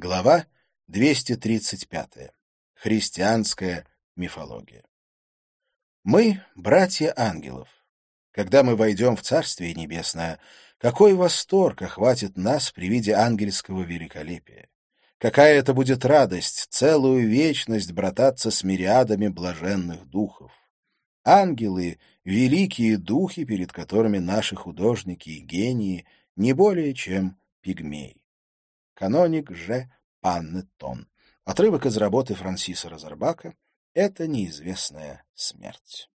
Глава 235. Христианская мифология. Мы — братья ангелов. Когда мы войдем в Царствие Небесное, какой восторг охватит нас при виде ангельского великолепия! Какая это будет радость целую вечность брататься с мириадами блаженных духов! Ангелы — великие духи, перед которыми наши художники и гении не более чем пигмеи. Каноник Ж. Паннетон. Отрывок из работы Франсиса Розарбака «Это неизвестная смерть».